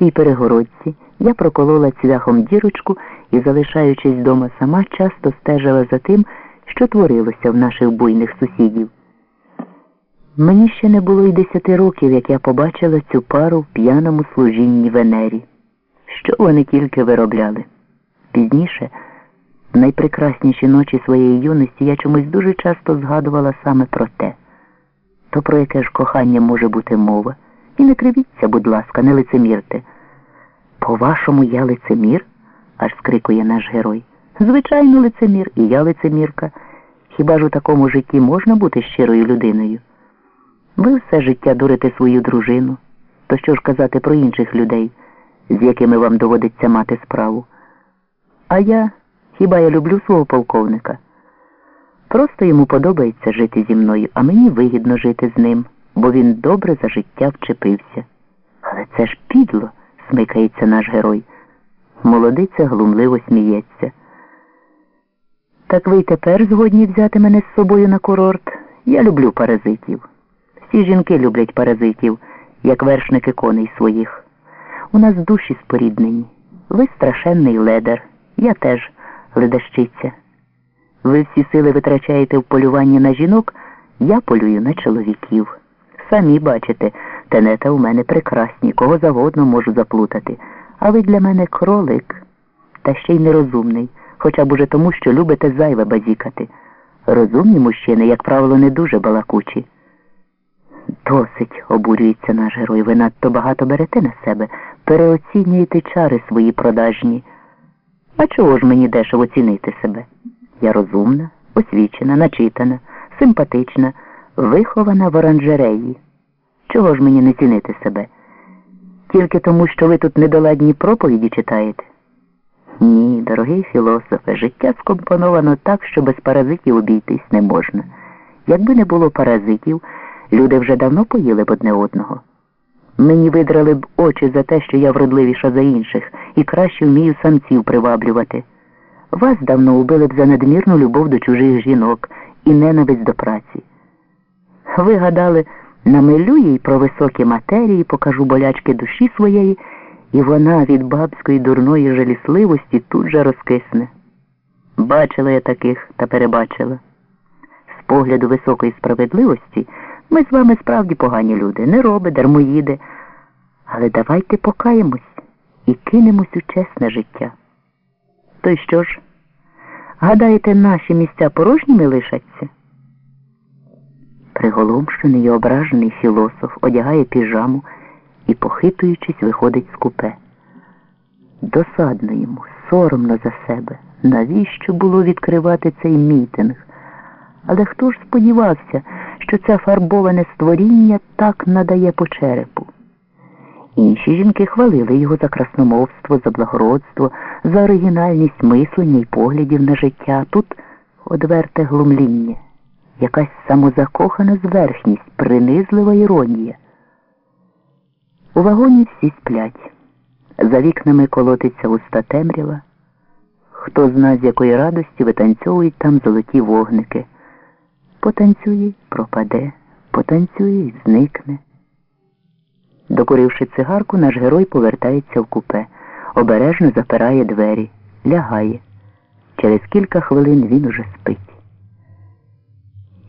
невеличкій перегородці я проколола цвяхом дірочку і, залишаючись вдома сама, часто стежила за тим, що творилося в наших буйних сусідів. Мені ще не було й десяти років, як я побачила цю пару в п'яному служінні Венері. Що вони тільки виробляли. Пізніше, в найпрекрасніші ночі своєї юності, я чомусь дуже часто згадувала саме про те, то про яке ж кохання може бути мова. І не кривіться, будь ласка, не лицемірте. По-вашому, я лицемір? аж скрикує наш герой. Звичайно, лицемір, і я лицемірка. Хіба ж у такому житті можна бути щирою людиною? Ви все життя дурите свою дружину, то що ж казати про інших людей, з якими вам доводиться мати справу? А я, хіба я люблю свого полковника? Просто йому подобається жити зі мною, а мені вигідно жити з ним, бо він добре за життя вчепився. Але це ж підло, смикається наш герой. Молодиця глумливо сміється. Так ви й тепер згодні взяти мене з собою на курорт. Я люблю паразитів. Всі жінки люблять паразитів, як вершники коней своїх. У нас душі споріднені. Ви страшенний ледар, я теж ледащиця. Ви всі сили витрачаєте в полюванні на жінок, я полюю на чоловіків. Самі бачите, тенета у мене прекрасні, кого завгодно можу заплутати. А ви для мене кролик, та ще й нерозумний, хоча б уже тому, що любите зайве базікати. Розумні мужчини, як правило, не дуже балакучі. Досить, обурюється наш герой. Ви надто багато берете на себе, переоцінюєте чари свої продажні. А чого ж мені дешево цінити себе? Я розумна, освічена, начитана, симпатична, вихована в оранжереї. Чого ж мені не цінити себе? Тільки тому, що ви тут недоладні проповіді читаєте? Ні, дорогий філософе, життя скомпоновано так, що без паразитів обійтись не можна. Якби не було паразитів, люди вже давно поїли б одне одного. Мені видрали б очі за те, що я вродливіша за інших і краще вмію самців приваблювати. Вас давно убили б за надмірну любов до чужих жінок і ненависть до праці. Ви гадали, намилю їй про високі матерії, покажу болячки душі своєї, і вона від бабської дурної жалісливості тут же розкисне. Бачила я таких та перебачила. З погляду високої справедливості ми з вами справді погані люди, не роби, дармоїди. Але давайте покаємось і кинемось у чесне життя. То й що ж? Гадаєте, наші місця порожніми лишаться? Приголомшений і ображений філософ одягає піжаму і, похитуючись, виходить з купе. Досадно йому, соромно за себе. Навіщо було відкривати цей мітинг? Але хто ж сподівався, що це фарбоване створіння так надає по черепу? Інші жінки хвалили його за красномовство, за благородство, за оригінальність мислення й поглядів на життя. Тут одверте глумління, якась самозакохана зверхність, принизлива іронія. У вагоні всі сплять. За вікнами колотиться уста темрява. Хто зна, з якої радості витанцьовують там золоті вогники. Потанцює, пропаде, потанцює зникне. Докуривши цигарку, наш герой повертається в купе, обережно запирає двері, лягає. Через кілька хвилин він уже спить.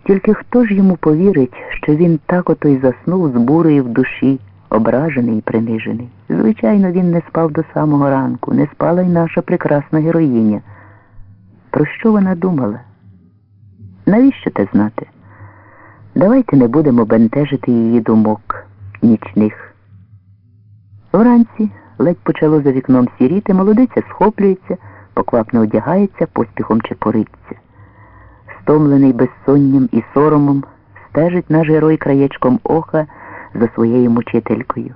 Тільки хто ж йому повірить, що він так ото й заснув з бурою в душі, ображений і принижений? Звичайно, він не спав до самого ранку, не спала й наша прекрасна героїня. Про що вона думала? Навіщо те знати? Давайте не будемо бентежити її думок нічних. Вранці ледь почало за вікном сіріти, молодиця схоплюється, поквапно одягається, поспіхом чепориться. Стомлений безсонням і соромом, стежить наш герой краєчком ока за своєю мучителькою.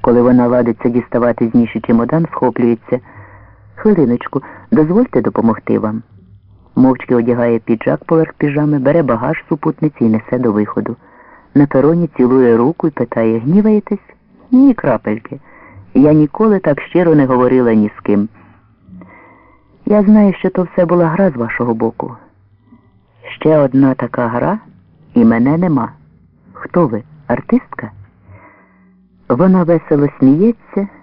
Коли вона ладиться діставати з ніші чемодан, схоплюється. Хвилиночку, дозвольте допомогти вам. Мовчки одягає піджак поверх піжами, бере багаж супутниці і несе до виходу. На пероні цілує руку і питає Гніваєтесь? Ні, крапельки. Я ніколи так щиро не говорила ні з ким. Я знаю, що то все була гра з вашого боку. Ще одна така гра, і мене нема. Хто ви? Артистка? Вона весело сміється.